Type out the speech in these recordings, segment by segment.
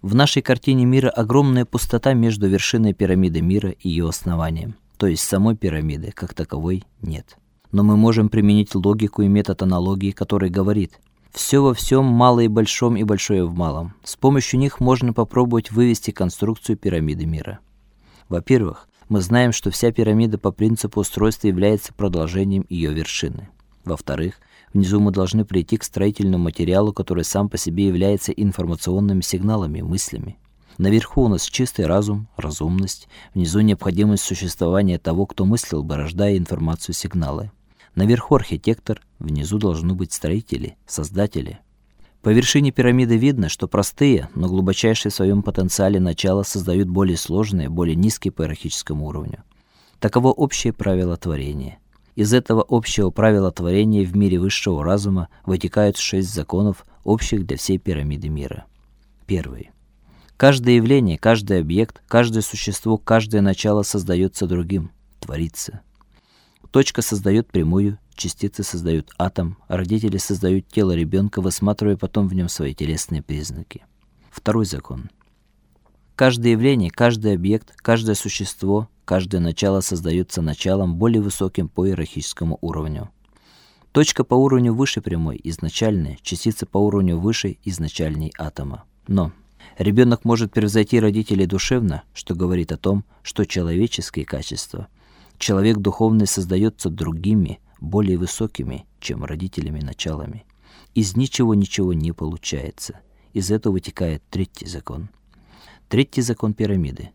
В нашей картине мира огромная пустота между вершиной пирамиды мира и ее основанием, то есть самой пирамиды как таковой нет. Но мы можем применить логику и метод аналогии, который говорит: все во всем, малое в большом и большое в малом. С помощью них можно попробовать вывести конструкцию пирамиды мира. Во-первых, мы знаем, что вся пирамида по принципу устройства является продолжением ее вершины. Во-вторых, внизу мы должны прийти к строительному материалу, который сам по себе является информационными сигналами, мыслями. Наверху у нас чистый разум, разумность, внизу необходимость существования того, кто мыслил бы, рождая информацию сигналы. Наверху архитектор, внизу должны быть строители, создатели. По вершине пирамиды видно, что простые, но глубочайшие в своем потенциале начала создают более сложные, более низкие по иерархическому уровню. Таково общее правило творения. Из этого общего правила творения в мире высшего разума вытекают шесть законов, общих для всей пирамиды мира. Первый. Каждое явление, каждый объект, каждое существо, каждое начало создается другим, творится. Точка создает прямую, частицы создают атом, родители создают тело ребенка, высматривая потом в нем свои телесные признаки. Второй закон. Каждое явление, каждый объект, каждое существо, каждое начало создается началом более высоким по иерархическому уровню. Точка по уровню выше прямой изначальная, частица по уровню выше изначальной атома. Но ребенок может превзойти родителей душевно, что говорит о том, что человеческие качества, человек духовный создается другими, более высокими, чем родителями началами. Из ничего ничего не получается. Из этого вытекает третий закон. Третий закон пирамиды.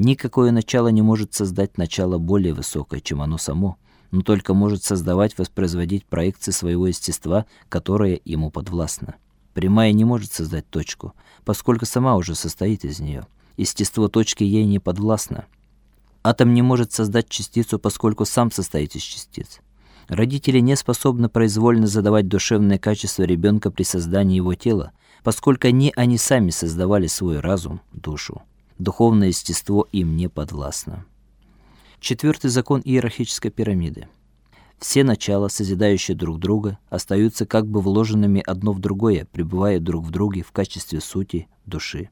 Никакое начало не может создать начало более высокое, чем оно само, но только может создавать, воспроизводить проекции своего естества, которое ему подвластно. Прямая не может создать точку, поскольку сама уже состоит из нее. Естество точки ей не подвластно. Атом не может создать частицу, поскольку сам состоит из частиц. Родители не способны произвольно задавать душевные качества ребенка при создании его тела, поскольку не они сами создавали свой разум, душу. Духовное естество им не подвластно. Четвертый закон иерархической пирамиды. Все начала, созидающие друг друга, остаются как бы вложенными одно в другое, пребывая друг в друге в качестве сути души.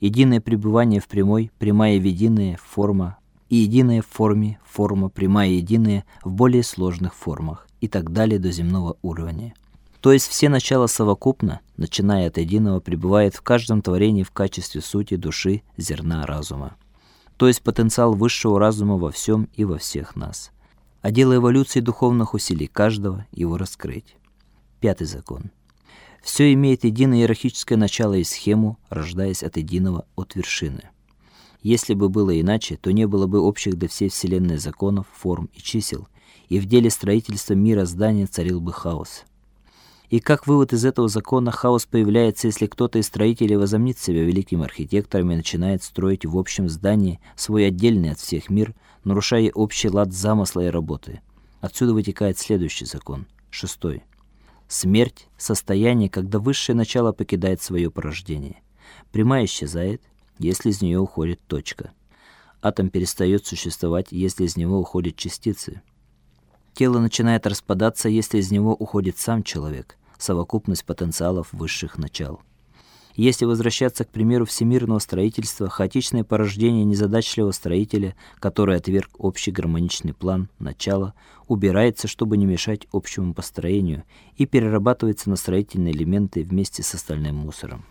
Единое пребывание в прямой, прямая в единая форма, и единая в форме, форма прямая единая в более сложных формах и так далее до земного уровня. То есть все начала совокупно, начиная от единого, пребывает в каждом творении в качестве сути души, зерна разума. То есть потенциал высшего разума во всем и во всех нас. А дело эволюции духовных усилий каждого его раскрыть. Пятый закон. Все имеет единое иерархическое начало и схему, рождаясь от единого от вершины. Если бы было иначе, то не было бы общих для всей вселенной законов, форм и чисел, и в деле строительства мира здания царил бы хаос. И как вывод из этого закона, хаос появляется, если кто-то из строителей возомнит себя великим архитектором и начинает строить в общем здании свой отдельный от всех мир, нарушая общий лад замысла и работы. Отсюда вытекает следующий закон, шестой. Смерть состояние, когда высшее начало покидает свое порождение. Прямая исчезает, если из нее уходит точка. Атом перестает существовать, если из него уходят частицы. Тело начинает распадаться, если из него уходит сам человек, совокупность потенциалов высших начал. Если возвращаться к примеру всемирного строительства, хаотичное порождение незадачливого строителя, который отверг общий гармоничный план начала, убирается, чтобы не мешать общему построению, и перерабатывается на строительные элементы вместе с остальным мусором.